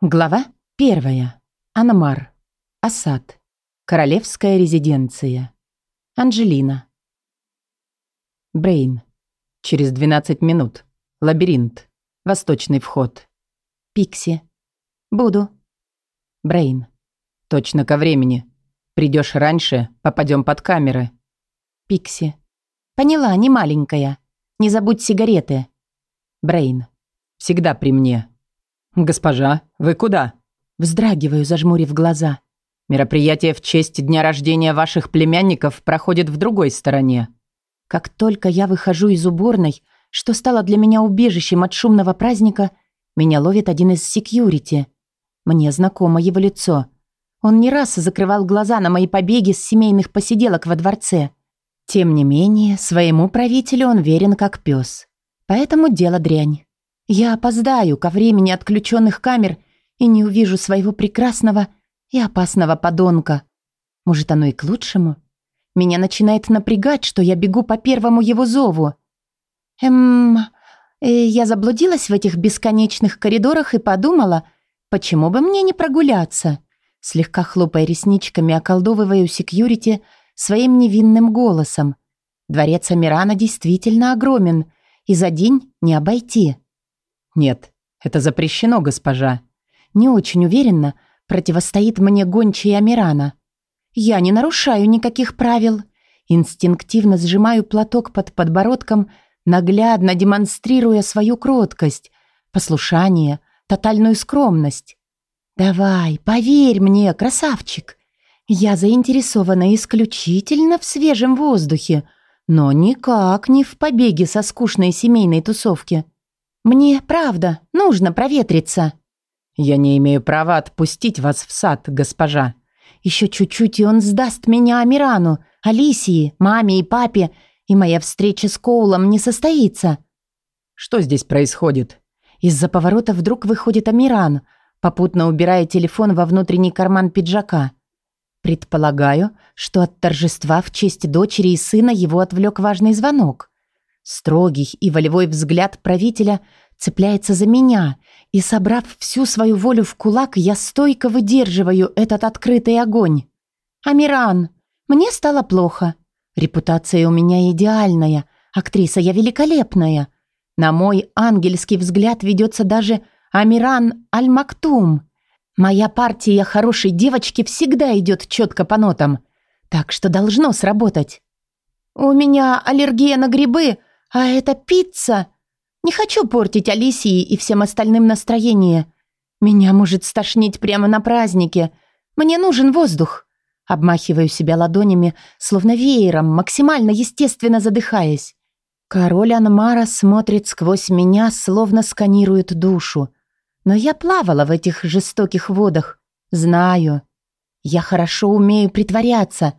Глава первая. Анмар. Асад. Королевская резиденция. Анжелина. Брейн. Через 12 минут. Лабиринт. Восточный вход. Пикси. Буду. Брейн. Точно ко времени. Придешь раньше, попадем под камеры. Пикси. Поняла, не маленькая. Не забудь сигареты. Брейн. Всегда при мне. «Госпожа, вы куда?» Вздрагиваю, зажмурив глаза. «Мероприятие в честь дня рождения ваших племянников проходит в другой стороне». Как только я выхожу из уборной, что стало для меня убежищем от шумного праздника, меня ловит один из секьюрити. Мне знакомо его лицо. Он не раз закрывал глаза на мои побеги с семейных посиделок во дворце. Тем не менее, своему правителю он верен как пес. Поэтому дело дрянь. Я опоздаю ко времени отключенных камер и не увижу своего прекрасного и опасного подонка. Может, оно и к лучшему? Меня начинает напрягать, что я бегу по первому его зову. Эм, э, я заблудилась в этих бесконечных коридорах и подумала, почему бы мне не прогуляться? Слегка хлопая ресничками, околдовываю секьюрити своим невинным голосом. Дворец Амирана действительно огромен, и за день не обойти. «Нет, это запрещено, госпожа». Не очень уверенно противостоит мне гончая Амирана. Я не нарушаю никаких правил. Инстинктивно сжимаю платок под подбородком, наглядно демонстрируя свою кроткость, послушание, тотальную скромность. «Давай, поверь мне, красавчик. Я заинтересована исключительно в свежем воздухе, но никак не в побеге со скучной семейной тусовки». «Мне, правда, нужно проветриться». «Я не имею права отпустить вас в сад, госпожа. Еще чуть-чуть, и он сдаст меня Амирану, Алисии, маме и папе, и моя встреча с Коулом не состоится». «Что здесь происходит?» Из-за поворота вдруг выходит Амиран, попутно убирая телефон во внутренний карман пиджака. Предполагаю, что от торжества в честь дочери и сына его отвлек важный звонок. Строгий и волевой взгляд правителя цепляется за меня, и, собрав всю свою волю в кулак, я стойко выдерживаю этот открытый огонь. «Амиран, мне стало плохо. Репутация у меня идеальная, актриса я великолепная. На мой ангельский взгляд ведется даже Амиран Аль-Мактум. Моя партия хорошей девочки всегда идет четко по нотам, так что должно сработать. У меня аллергия на грибы, а это пицца. Не хочу портить Алисии и всем остальным настроение. Меня может стошнить прямо на празднике. Мне нужен воздух. Обмахиваю себя ладонями, словно веером, максимально естественно задыхаясь. Король Анмара смотрит сквозь меня, словно сканирует душу. Но я плавала в этих жестоких водах. Знаю. Я хорошо умею притворяться.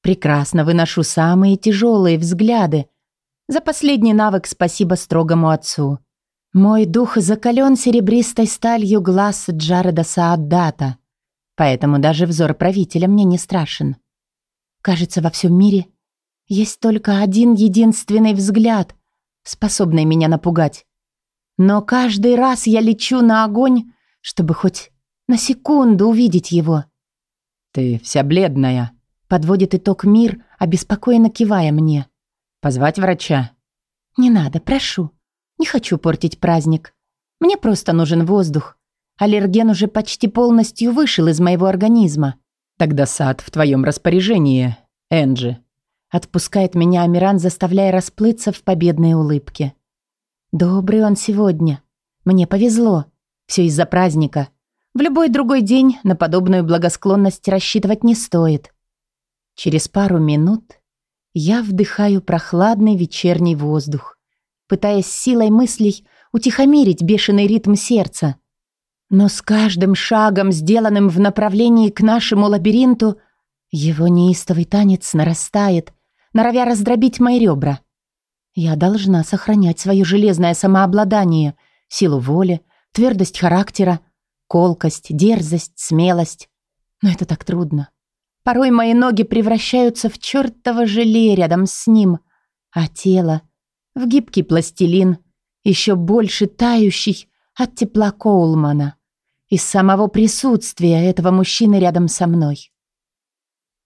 Прекрасно выношу самые тяжелые взгляды. За последний навык спасибо строгому отцу. Мой дух закален серебристой сталью глаз Джареда Сааддата, поэтому даже взор правителя мне не страшен. Кажется, во всем мире есть только один единственный взгляд, способный меня напугать. Но каждый раз я лечу на огонь, чтобы хоть на секунду увидеть его. «Ты вся бледная», — подводит итог мир, обеспокоенно кивая мне. Позвать врача? Не надо, прошу. Не хочу портить праздник. Мне просто нужен воздух. Аллерген уже почти полностью вышел из моего организма. Тогда сад в твоем распоряжении, Энджи. Отпускает меня Амиран, заставляя расплыться в победной улыбке. Добрый он сегодня. Мне повезло. Все из-за праздника. В любой другой день на подобную благосклонность рассчитывать не стоит. Через пару минут я вдыхаю прохладный вечерний воздух, пытаясь силой мыслей утихомирить бешеный ритм сердца. Но с каждым шагом, сделанным в направлении к нашему лабиринту, его неистовый танец нарастает, норовя раздробить мои ребра. Я должна сохранять свое железное самообладание, силу воли, твердость характера, колкость, дерзость, смелость. Но это так трудно. Порой мои ноги превращаются в чертово желе рядом с ним, а тело — в гибкий пластилин, еще больше тающий от тепла Коулмана. из самого присутствия этого мужчины рядом со мной.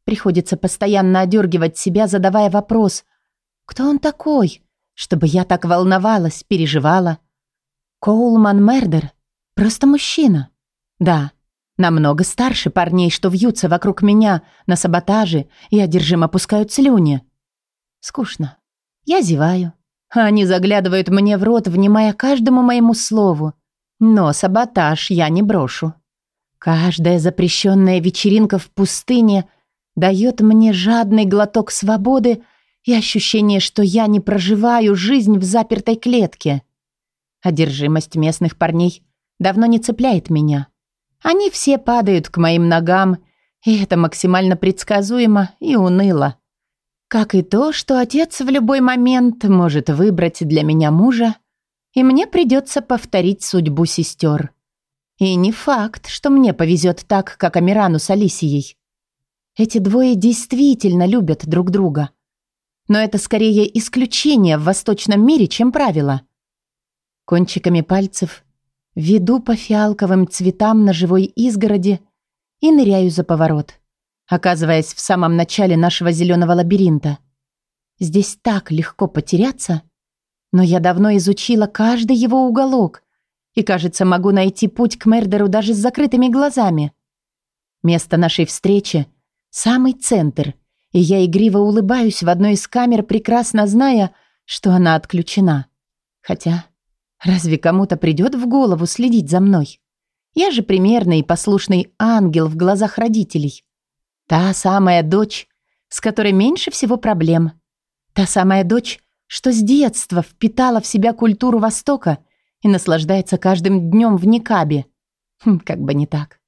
Приходится постоянно одергивать себя, задавая вопрос, кто он такой, чтобы я так волновалась, переживала. Коулман Мердер просто мужчина. Да, намного старше парней, что вьются вокруг меня на саботаже и одержимо пускают слюни. Скучно. Я зеваю. Они заглядывают мне в рот, внимая каждому моему слову. Но саботаж я не брошу. Каждая запрещенная вечеринка в пустыне дает мне жадный глоток свободы и ощущение, что я не проживаю жизнь в запертой клетке. Одержимость местных парней давно не цепляет меня. Они все падают к моим ногам, и это максимально предсказуемо и уныло. Как и то, что отец в любой момент может выбрать для меня мужа, и мне придется повторить судьбу сестер. И не факт, что мне повезет так, как Амирану с Алисией. Эти двое действительно любят друг друга. Но это скорее исключение в восточном мире, чем правило. Кончиками пальцев веду по фиалковым цветам на живой изгороди и ныряю за поворот, оказываясь в самом начале нашего зеленого лабиринта. Здесь так легко потеряться, но я давно изучила каждый его уголок и, кажется, могу найти путь к Мердеру даже с закрытыми глазами. Место нашей встречи Самый центр, и я игриво улыбаюсь в одной из камер, прекрасно зная, что она отключена. Хотя, разве кому-то придет в голову следить за мной? Я же примерный и послушный ангел в глазах родителей. Та самая дочь, с которой меньше всего проблем. Та самая дочь, что с детства впитала в себя культуру Востока и наслаждается каждым днем в никабе. Хм, как бы не так.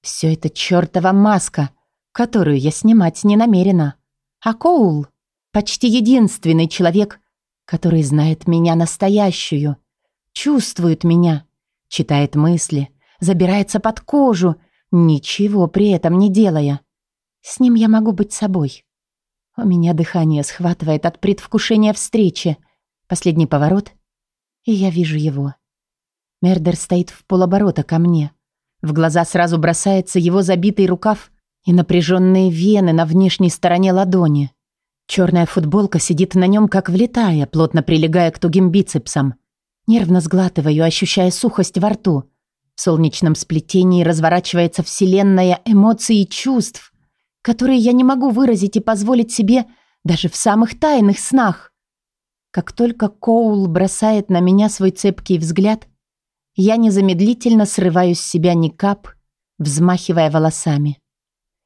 Все это чертова маска — которую я снимать не намерена. А Коул — почти единственный человек, который знает меня настоящую, чувствует меня, читает мысли, забирается под кожу, ничего при этом не делая. С ним я могу быть собой. У меня дыхание схватывает от предвкушения встречи. Последний поворот, и я вижу его. Мердер стоит в полоборота ко мне. В глаза сразу бросается его забитый рукав и напряженные вены на внешней стороне ладони. Черная футболка сидит на нем, как влетая, плотно прилегая к тугим бицепсам. Нервно сглатываю, ощущая сухость во рту. В солнечном сплетении разворачивается вселенная эмоций и чувств, которые я не могу выразить и позволить себе даже в самых тайных снах. Как только Коул бросает на меня свой цепкий взгляд, я незамедлительно срываю с себя никап, взмахивая волосами.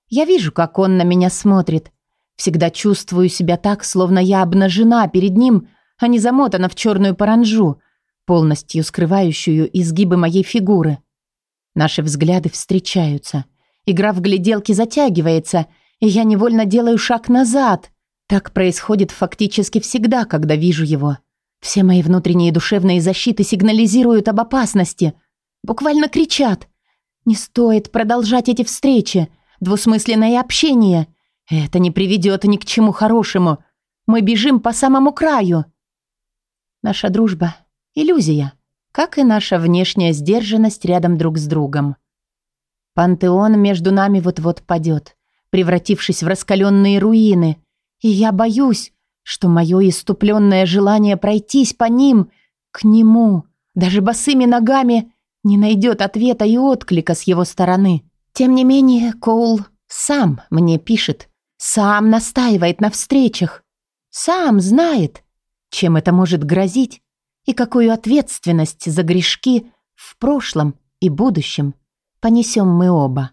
Я вижу, как он на меня смотрит. Всегда чувствую себя так, словно я обнажена перед ним, а не замотана в черную паранжу, полностью скрывающую изгибы моей фигуры. Наши взгляды встречаются. Игра в гляделки затягивается, и я невольно делаю шаг назад. Так происходит фактически всегда, когда вижу его. Все мои внутренние душевные защиты сигнализируют об опасности. Буквально кричат. Не стоит продолжать эти встречи двусмысленное общение. Это не приведет ни к чему хорошему. Мы бежим по самому краю. Наша дружба — иллюзия, как и наша внешняя сдержанность рядом друг с другом. Пантеон между нами вот-вот падет, превратившись в раскаленные руины, и я боюсь, что мое иступленное желание пройтись по ним, к нему, даже босыми ногами, не найдет ответа и отклика с его стороны. Тем не менее, Коул сам мне пишет, сам настаивает на встречах, сам знает, чем это может грозить и какую ответственность за грешки в прошлом и будущем понесем мы оба.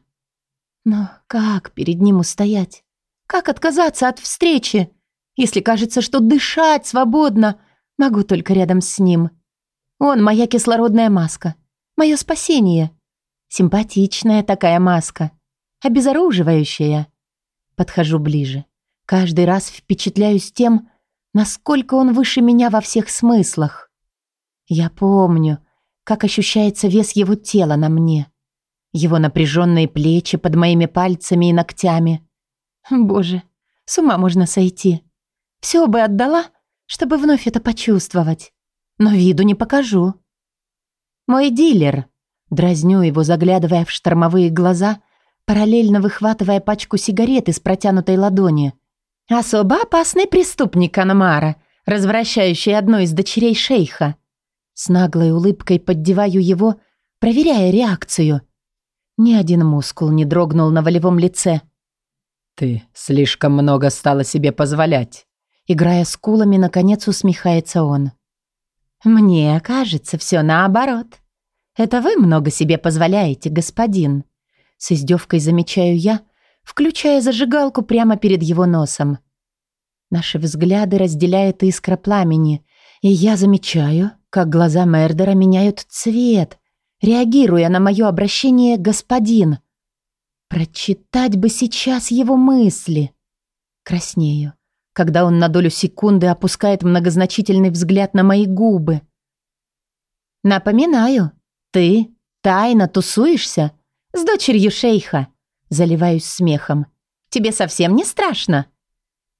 Но как перед ним устоять? Как отказаться от встречи, если кажется, что дышать свободно могу только рядом с ним? Он моя кислородная маска, мое спасение — Симпатичная такая маска. Обезоруживающая. Подхожу ближе. Каждый раз впечатляюсь тем, насколько он выше меня во всех смыслах. Я помню, как ощущается вес его тела на мне. Его напряженные плечи под моими пальцами и ногтями. Боже, с ума можно сойти. Все бы отдала, чтобы вновь это почувствовать. Но виду не покажу. Мой дилер Дразню его, заглядывая в штормовые глаза, параллельно выхватывая пачку сигарет из протянутой ладони. «Особо опасный преступник Анмара, развращающий одну из дочерей шейха». С наглой улыбкой поддеваю его, проверяя реакцию. Ни один мускул не дрогнул на волевом лице. «Ты слишком много стала себе позволять». Играя скулами, наконец усмехается он. «Мне кажется, все наоборот. Это вы много себе позволяете, господин». С издевкой замечаю я, включая зажигалку прямо перед его носом. Наши взгляды разделяет искра пламени, и я замечаю, как глаза Мердера меняют цвет, реагируя на мое обращение «господин». Прочитать бы сейчас его мысли. Краснею, когда он на долю секунды опускает многозначительный взгляд на мои губы. «Напоминаю, ты тайно тусуешься с дочерью шейха?» Заливаюсь смехом. «Тебе совсем не страшно?»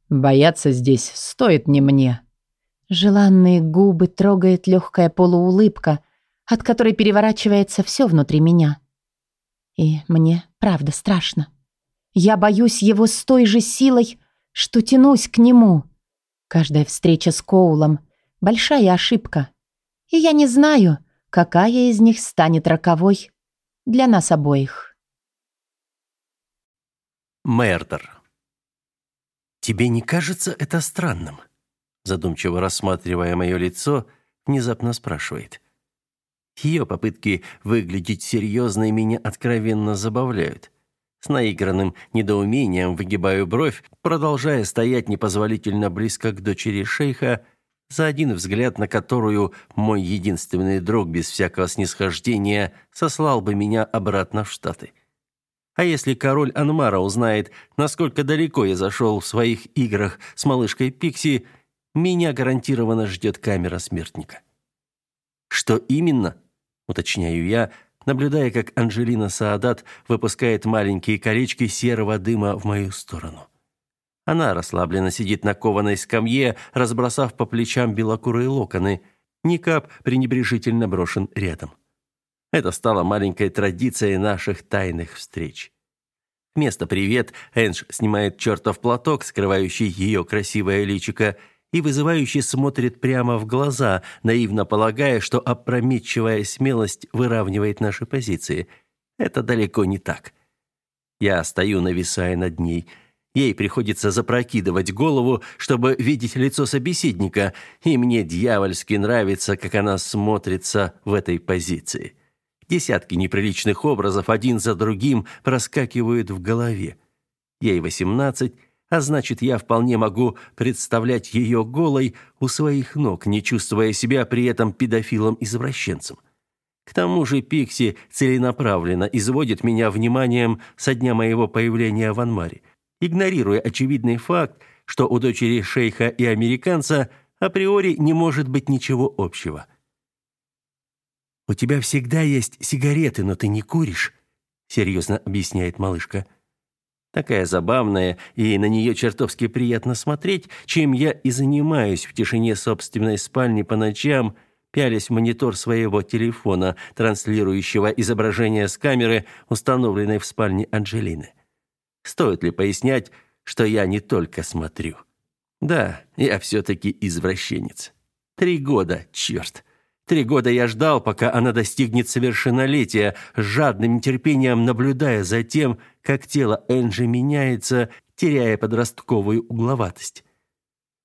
«Бояться здесь стоит не мне». Желанные губы трогает легкая полуулыбка, от которой переворачивается все внутри меня. И мне правда страшно. Я боюсь его с той же силой, что тянусь к нему. Каждая встреча с Коулом — большая ошибка. И я не знаю, какая из них станет роковой для нас обоих. Мердер. «Тебе не кажется это странным?» Задумчиво рассматривая мое лицо, внезапно спрашивает. Ее попытки выглядеть серьезной меня откровенно забавляют. С наигранным недоумением выгибаю бровь, продолжая стоять непозволительно близко к дочери шейха, за один взгляд на которую мой единственный друг без всякого снисхождения сослал бы меня обратно в Штаты. А если король Анмара узнает, насколько далеко я зашел в своих играх с малышкой Пикси, меня гарантированно ждет камера смертника. Что именно, уточняю я, наблюдая, как Анжелина Саадат выпускает маленькие колечки серого дыма в мою сторону. Она расслабленно сидит на кованой скамье, разбросав по плечам белокурые локоны. Никап пренебрежительно брошен рядом. Это стало маленькой традицией наших тайных встреч. Вместо «привет» Эндж снимает чертов платок, скрывающий ее красивое личико, и вызывающе смотрит прямо в глаза, наивно полагая, что опрометчивая смелость выравнивает наши позиции. Это далеко не так. Я стою, нависая над ней. Ей приходится запрокидывать голову, чтобы видеть лицо собеседника, и мне дьявольски нравится, как она смотрится в этой позиции. Десятки неприличных образов один за другим проскакивают в голове. Ей восемнадцать, а значит, я вполне могу представлять ее голой у своих ног, не чувствуя себя при этом педофилом-извращенцем. К тому же Пикси целенаправленно изводит меня вниманием со дня моего появления в Анмаре, игнорируя очевидный факт, что у дочери шейха и американца априори не может быть ничего общего. «У тебя всегда есть сигареты, но ты не куришь», — серьезно объясняет малышка. Такая забавная, и на нее чертовски приятно смотреть, чем я и занимаюсь в тишине собственной спальни по ночам, пялясь в монитор своего телефона, транслирующего изображение с камеры, установленной в спальне Анджелины. Стоит ли пояснять, что я не только смотрю? Да, я все-таки извращенец. Три года, черт. Три года я ждал, пока она достигнет совершеннолетия, с жадным нетерпением наблюдая за тем, как тело Энджи меняется, теряя подростковую угловатость.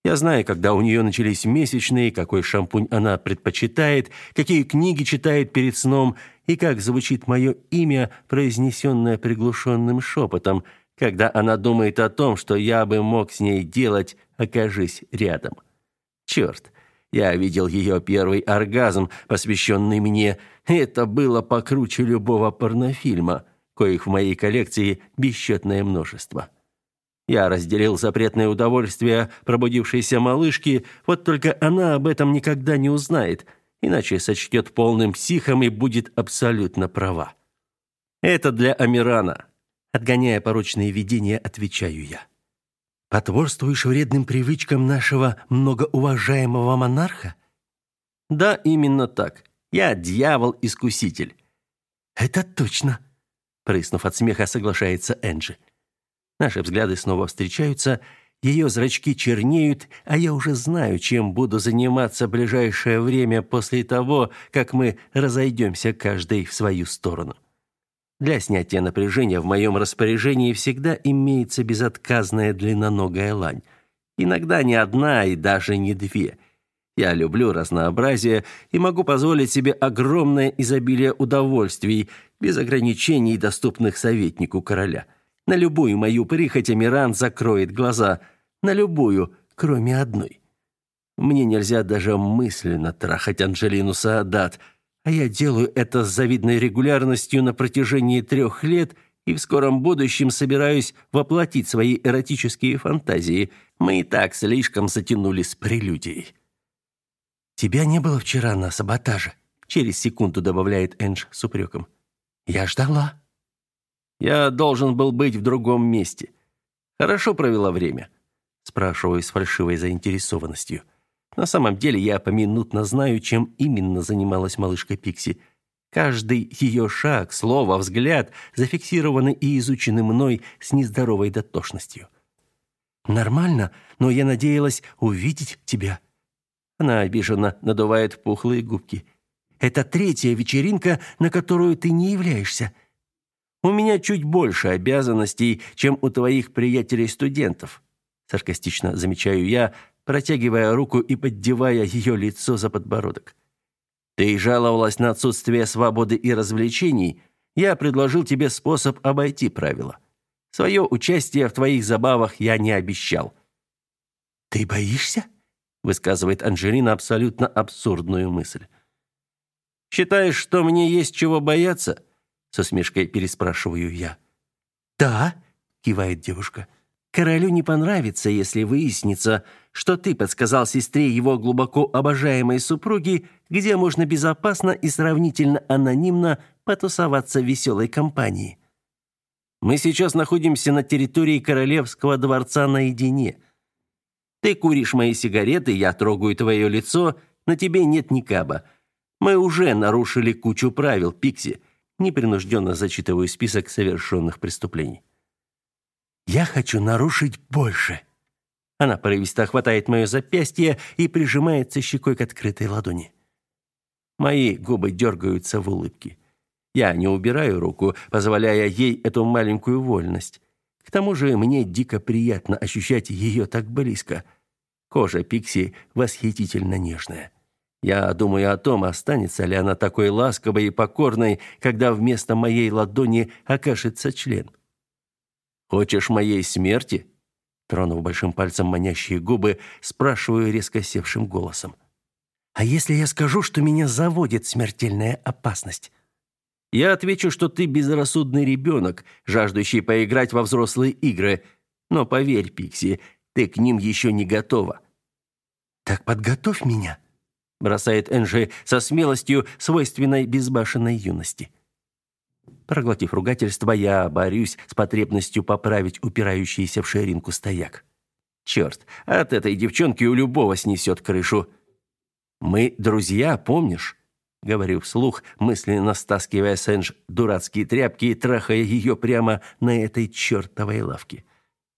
Я знаю, когда у нее начались месячные, какой шампунь она предпочитает, какие книги читает перед сном и как звучит мое имя, произнесенное приглушенным шепотом, когда она думает о том, что я бы мог с ней делать, окажись рядом. Черт! Я видел ее первый оргазм, посвященный мне. Это было покруче любого порнофильма, коих в моей коллекции бесчетное множество. Я разделил запретное удовольствие пробудившейся малышки, вот только она об этом никогда не узнает, иначе сочтет полным психом и будет абсолютно права. Это для Амирана. Отгоняя порочные видения, отвечаю я. Потворствуешь вредным привычкам нашего многоуважаемого монарха? Да, именно так. Я дьявол-искуситель. «Это точно!» Прыснув от смеха, соглашается Энджи. Наши взгляды снова встречаются, ее зрачки чернеют, а я уже знаю, чем буду заниматься ближайшее время после того, как мы разойдемся каждый в свою сторону. Для снятия напряжения в моем распоряжении всегда имеется безотказная длинноногая лань. Иногда не одна и даже не две. Я люблю разнообразие и могу позволить себе огромное изобилие удовольствий, без ограничений, доступных советнику короля. На любую мою прихоть Амиран закроет глаза. На любую, кроме одной. Мне нельзя даже мысленно трахать Анжелину Саадат, а я делаю это с завидной регулярностью на протяжении трех лет и в скором будущем собираюсь воплотить свои эротические фантазии. Мы и так слишком затянули с прелюдией. «Тебя не было вчера на саботаже», — через секунду добавляет Эндж с упреком. Я ждала. Я должен был быть в другом месте. Хорошо провела время, спрашиваю с фальшивой заинтересованностью. На самом деле я поминутно знаю, чем именно занималась малышка Пикси. Каждый ее шаг, слово, взгляд зафиксированы и изучены мной с нездоровой дотошностью. Нормально, но я надеялась увидеть тебя. Она обиженно надувает пухлые губки. Это третья вечеринка, на которую ты не являешься. У меня чуть больше обязанностей, чем у твоих приятелей-студентов, саркастично замечаю я, протягивая руку и поддевая ее лицо за подбородок. Ты жаловалась на отсутствие свободы и развлечений. Я предложил тебе способ обойти правила. Свое участие в твоих забавах я не обещал. Ты боишься? высказывает Анжелина абсолютно абсурдную мысль. Считаешь, что мне есть чего бояться? Со смешкой переспрашиваю я. Да, кивает девушка. Королю не понравится, если выяснится, что ты подсказал сестре его глубоко обожаемой супруги, где можно безопасно и сравнительно анонимно потусоваться в веселой компании. Мы сейчас находимся на территории королевского дворца наедине. Ты куришь мои сигареты, я трогаю твое лицо, на тебе нет никаба. Мы уже нарушили кучу правил, Пикси. Непринужденно зачитываю список совершенных преступлений. Я хочу нарушить больше. Она порывисто хватает мое запястье и прижимается щекой к открытой ладони. Мои губы дергаются в улыбке. Я не убираю руку, позволяя ей эту маленькую вольность. К тому же мне дико приятно ощущать ее так близко. Кожа Пикси восхитительно нежная. Я думаю о том, останется ли она такой ласковой и покорной, когда вместо моей ладони окажется член. Хочешь моей смерти? Тронув большим пальцем манящие губы, спрашиваю резко севшим голосом. А если я скажу, что меня заводит смертельная опасность? Я отвечу, что ты безрассудный ребенок, жаждущий поиграть во взрослые игры. Но поверь, Пикси, ты к ним еще не готова. Так подготовь меня бросает Энджи со смелостью, свойственной безбашенной юности. Проглотив ругательство, я борюсь с потребностью поправить упирающийся в ширинку стояк. Черт, от этой девчонки у любого снесет крышу. Мы друзья, помнишь? говорю вслух, мысленно стаскивая с Эндж дурацкие тряпки и трахая ее прямо на этой чертовой лавке.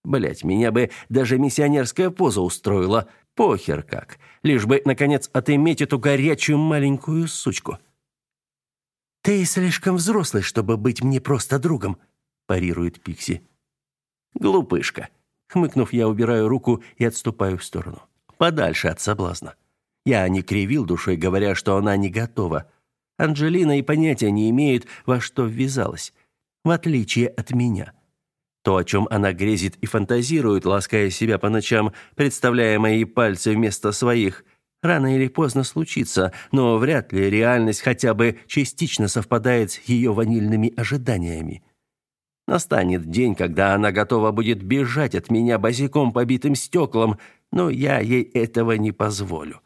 Блять, меня бы даже миссионерская поза устроила. Похер как. Лишь бы, наконец, отыметь эту горячую маленькую сучку. «Ты слишком взрослый, чтобы быть мне просто другом», – парирует Пикси. «Глупышка». Хмыкнув, я убираю руку и отступаю в сторону. Подальше от соблазна. Я не кривил душой, говоря, что она не готова. Анжелина и понятия не имеет, во что ввязалась. В отличие от меня. То, о чем она грезит и фантазирует, лаская себя по ночам, представляя мои пальцы вместо своих, рано или поздно случится, но вряд ли реальность хотя бы частично совпадает с ее ванильными ожиданиями. Настанет день, когда она готова будет бежать от меня босиком побитым стеклом, но я ей этого не позволю.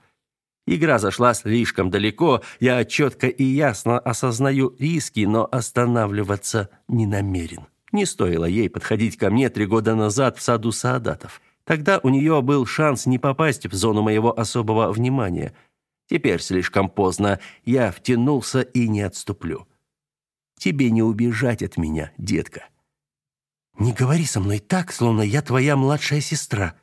Игра зашла слишком далеко, я четко и ясно осознаю риски, но останавливаться не намерен. Не стоило ей подходить ко мне три года назад в саду Саадатов. Тогда у нее был шанс не попасть в зону моего особого внимания. Теперь слишком поздно. Я втянулся и не отступлю. Тебе не убежать от меня, детка. Не говори со мной так, словно я твоя младшая сестра.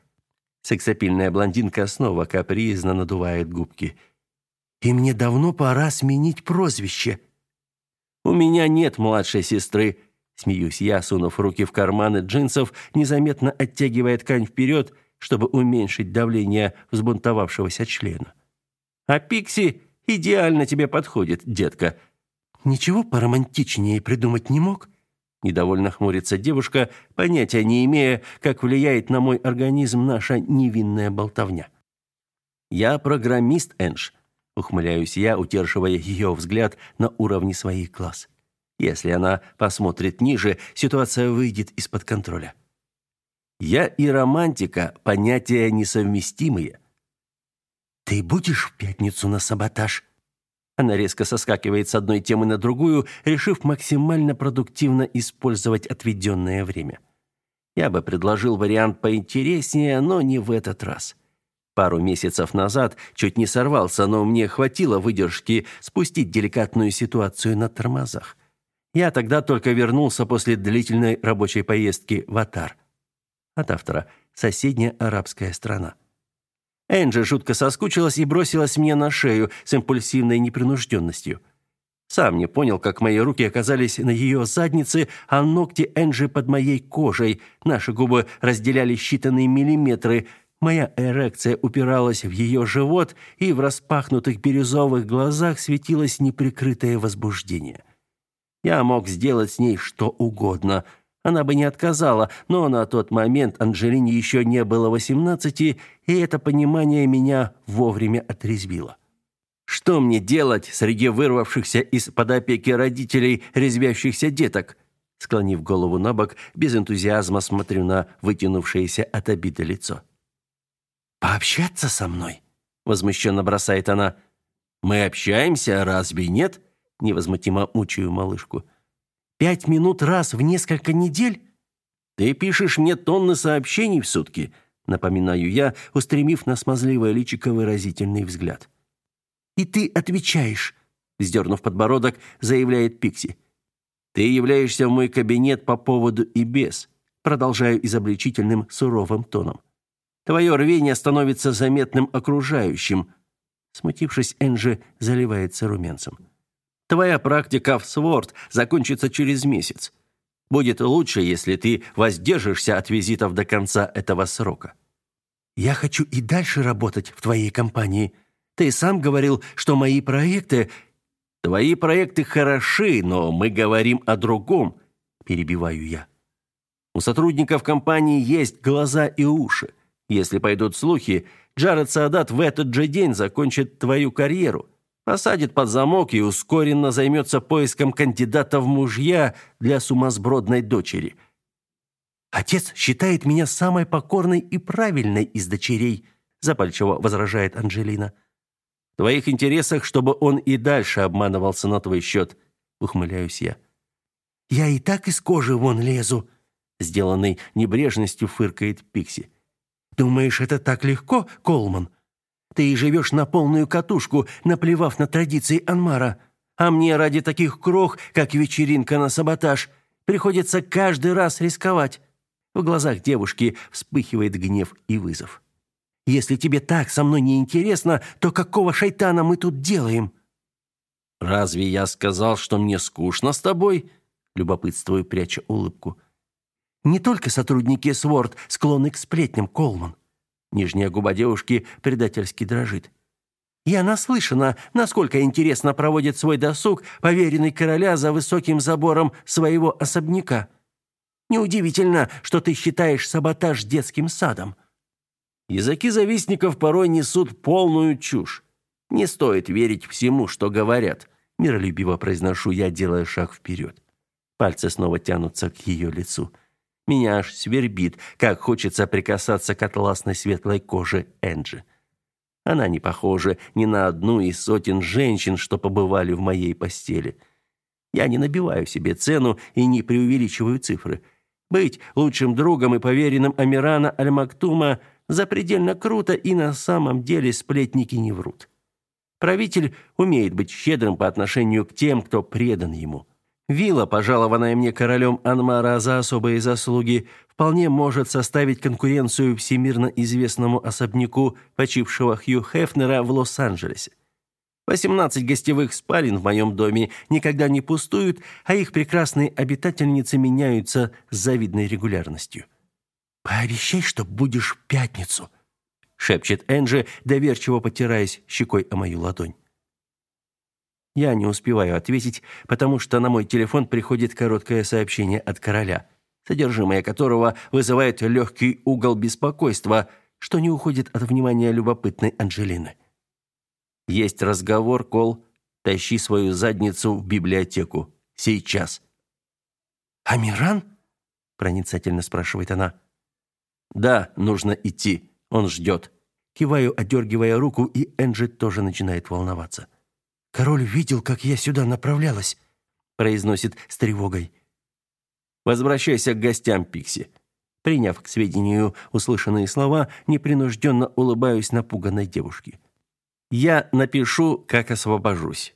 Сексапильная блондинка снова капризно надувает губки. И мне давно пора сменить прозвище. У меня нет младшей сестры, смеюсь я, сунув руки в карманы джинсов, незаметно оттягивая ткань вперед, чтобы уменьшить давление взбунтовавшегося члена. А Пикси идеально тебе подходит, детка. Ничего поромантичнее придумать не мог? Недовольно хмурится девушка, понятия не имея, как влияет на мой организм наша невинная болтовня. Я программист, Энж. Ухмыляюсь я, удерживая ее взгляд на уровне своих глаз. Если она посмотрит ниже, ситуация выйдет из-под контроля. Я и романтика – понятия несовместимые. «Ты будешь в пятницу на саботаж?» Она резко соскакивает с одной темы на другую, решив максимально продуктивно использовать отведенное время. Я бы предложил вариант поинтереснее, но не в этот раз. Пару месяцев назад чуть не сорвался, но мне хватило выдержки спустить деликатную ситуацию на тормозах. Я тогда только вернулся после длительной рабочей поездки в Атар. От автора «Соседняя арабская страна». Энджи жутко соскучилась и бросилась мне на шею с импульсивной непринужденностью. Сам не понял, как мои руки оказались на ее заднице, а ногти Энджи под моей кожей. Наши губы разделяли считанные миллиметры. Моя эрекция упиралась в ее живот, и в распахнутых бирюзовых глазах светилось неприкрытое возбуждение. Я мог сделать с ней что угодно – она бы не отказала, но на тот момент Анжелине еще не было восемнадцати, и это понимание меня вовремя отрезвило. Что мне делать среди вырвавшихся из-под опеки родителей резвящихся деток? Склонив голову на бок, без энтузиазма смотрю на вытянувшееся от обиды лицо. «Пообщаться со мной?» — возмущенно бросает она. «Мы общаемся, разве нет?» — невозмутимо мучаю малышку. Пять минут раз в несколько недель? Ты пишешь мне тонны сообщений в сутки, напоминаю я, устремив на смазливое личико выразительный взгляд. И ты отвечаешь, вздернув подбородок, заявляет Пикси. Ты являешься в мой кабинет по поводу и без, продолжаю изобличительным суровым тоном. Твое рвение становится заметным окружающим. Смутившись, Энджи заливается румянцем. Твоя практика в Сворд закончится через месяц. Будет лучше, если ты воздержишься от визитов до конца этого срока. Я хочу и дальше работать в твоей компании. Ты сам говорил, что мои проекты Твои проекты хороши, но мы говорим о другом, перебиваю я. У сотрудников компании есть глаза и уши. Если пойдут слухи, Джаред Саадат в этот же день закончит твою карьеру посадит под замок и ускоренно займется поиском кандидата в мужья для сумасбродной дочери. Отец считает меня самой покорной и правильной из дочерей, запальчиво возражает Анжелина. В твоих интересах, чтобы он и дальше обманывался на твой счет», — ухмыляюсь я. Я и так из кожи вон лезу, сделанный небрежностью фыркает Пикси. Думаешь, это так легко, Колман? Ты живешь на полную катушку, наплевав на традиции Анмара. А мне ради таких крох, как вечеринка на саботаж, приходится каждый раз рисковать. В глазах девушки вспыхивает гнев и вызов. Если тебе так со мной не интересно, то какого шайтана мы тут делаем? Разве я сказал, что мне скучно с тобой? любопытствую, пряча улыбку. Не только сотрудники Сворд склонны к сплетням, Колман. Нижняя губа девушки предательски дрожит. Я наслышана, насколько интересно проводит свой досуг поверенный короля за высоким забором своего особняка. Неудивительно, что ты считаешь саботаж детским садом. Языки завистников порой несут полную чушь. Не стоит верить всему, что говорят. Миролюбиво произношу я, делая шаг вперед. Пальцы снова тянутся к ее лицу. Меня аж свербит, как хочется прикасаться к атласной светлой коже Энджи. Она не похожа ни на одну из сотен женщин, что побывали в моей постели. Я не набиваю себе цену и не преувеличиваю цифры. Быть лучшим другом и поверенным Амирана Аль-Мактума запредельно круто, и на самом деле сплетники не врут. Правитель умеет быть щедрым по отношению к тем, кто предан ему. Вилла, пожалованная мне королем Анмара за особые заслуги, вполне может составить конкуренцию всемирно известному особняку почившего Хью Хефнера в Лос-Анджелесе. 18 гостевых спален в моем доме никогда не пустуют, а их прекрасные обитательницы меняются с завидной регулярностью. «Пообещай, что будешь в пятницу», — шепчет Энджи, доверчиво потираясь щекой о мою ладонь. Я не успеваю ответить, потому что на мой телефон приходит короткое сообщение от короля, содержимое которого вызывает легкий угол беспокойства, что не уходит от внимания любопытной Анжелины. Есть разговор, Кол. Тащи свою задницу в библиотеку. Сейчас. Амиран? проницательно спрашивает она. Да, нужно идти. Он ждет. Киваю, одергивая руку, и Энджи тоже начинает волноваться. Король видел, как я сюда направлялась, произносит с тревогой. Возвращайся к гостям, Пикси. Приняв к сведению услышанные слова, непринужденно улыбаюсь напуганной девушке. Я напишу, как освобожусь.